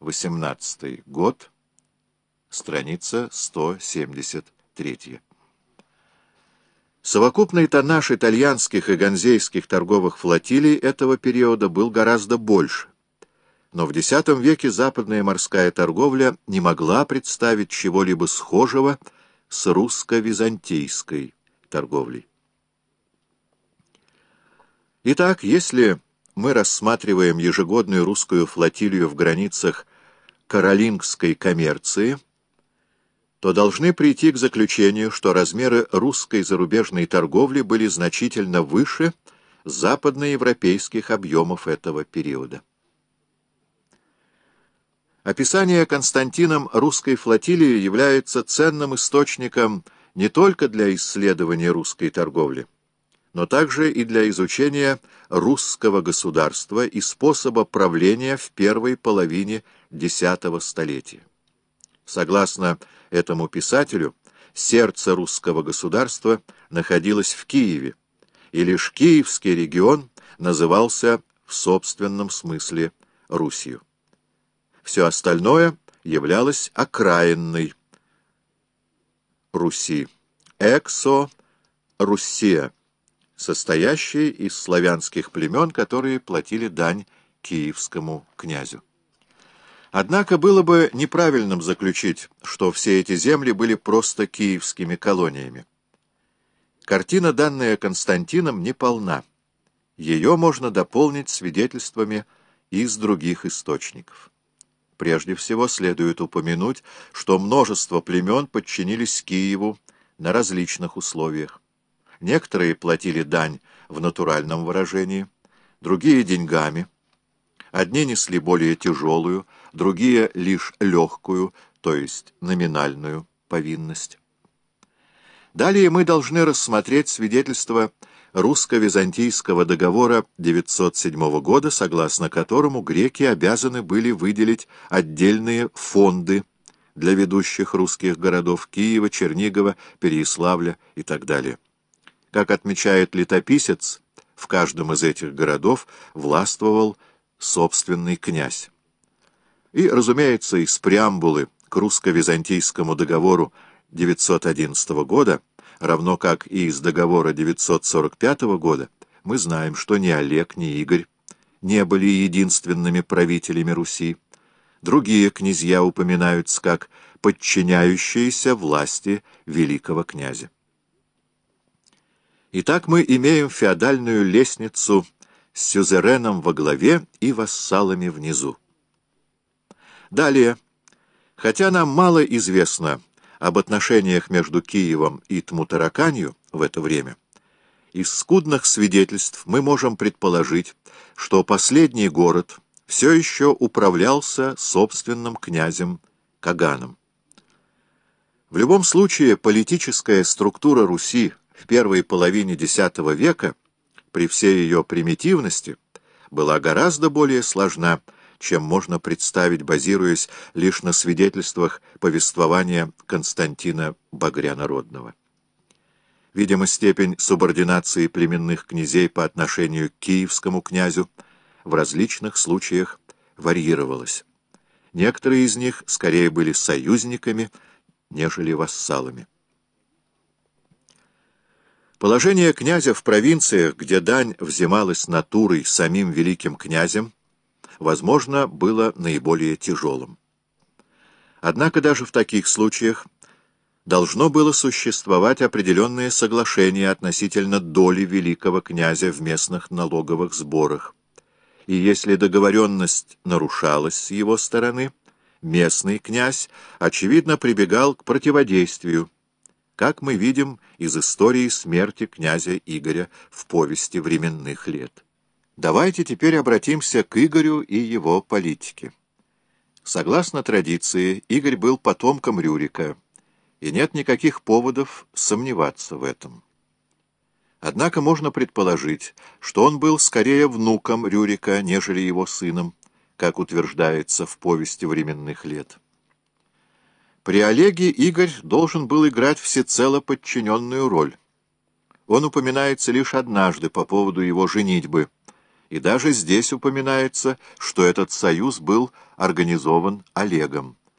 18 год, страница 173. Совокупный тоннаж итальянских и ганзейских торговых флотилий этого периода был гораздо больше, но в X веке западная морская торговля не могла представить чего-либо схожего с русско-византийской торговлей. Итак, если мы рассматриваем ежегодную русскую флотилию в границах каролингской коммерции, то должны прийти к заключению, что размеры русской зарубежной торговли были значительно выше западноевропейских объемов этого периода. Описание Константином русской флотилии является ценным источником не только для исследования русской торговли, но также и для изучения русского государства и способа правления в первой половине X столетия. Согласно этому писателю, сердце русского государства находилось в Киеве, и лишь Киевский регион назывался в собственном смысле Русью. Все остальное являлось окраинной Руси, эксо-Руссия состоящие из славянских племен, которые платили дань киевскому князю. Однако было бы неправильным заключить, что все эти земли были просто киевскими колониями. Картина, данная Константином, не полна. Ее можно дополнить свидетельствами из других источников. Прежде всего следует упомянуть, что множество племен подчинились Киеву на различных условиях. Некоторые платили дань в натуральном выражении, другие — деньгами. Одни несли более тяжелую, другие — лишь легкую, то есть номинальную повинность. Далее мы должны рассмотреть свидетельство русско-византийского договора 907 года, согласно которому греки обязаны были выделить отдельные фонды для ведущих русских городов Киева, Чернигова, Переяславля и так далее. Как отмечает летописец, в каждом из этих городов властвовал собственный князь. И, разумеется, из преамбулы к русско-византийскому договору 911 года, равно как и из договора 945 года, мы знаем, что ни Олег, ни Игорь не были единственными правителями Руси. Другие князья упоминаются как подчиняющиеся власти великого князя. Итак, мы имеем феодальную лестницу с сюзереном во главе и вассалами внизу. Далее, хотя нам мало известно об отношениях между Киевом и Тмутараканью в это время, из скудных свидетельств мы можем предположить, что последний город все еще управлялся собственным князем Каганом. В любом случае, политическая структура Руси в первой половине X века, при всей ее примитивности, была гораздо более сложна, чем можно представить, базируясь лишь на свидетельствах повествования Константина Багрянародного. Видимо, степень субординации племенных князей по отношению к киевскому князю в различных случаях варьировалась. Некоторые из них скорее были союзниками, нежели вассалами. Положение князя в провинциях, где дань взималась натурой самим великим князем, возможно, было наиболее тяжелым. Однако даже в таких случаях должно было существовать определенное соглашение относительно доли великого князя в местных налоговых сборах. И если договоренность нарушалась с его стороны, местный князь, очевидно, прибегал к противодействию, как мы видим из истории смерти князя Игоря в повести временных лет. Давайте теперь обратимся к Игорю и его политике. Согласно традиции, Игорь был потомком Рюрика, и нет никаких поводов сомневаться в этом. Однако можно предположить, что он был скорее внуком Рюрика, нежели его сыном, как утверждается в повести временных лет. При Олеге Игорь должен был играть всецело подчиненную роль. Он упоминается лишь однажды по поводу его женитьбы, и даже здесь упоминается, что этот союз был организован Олегом.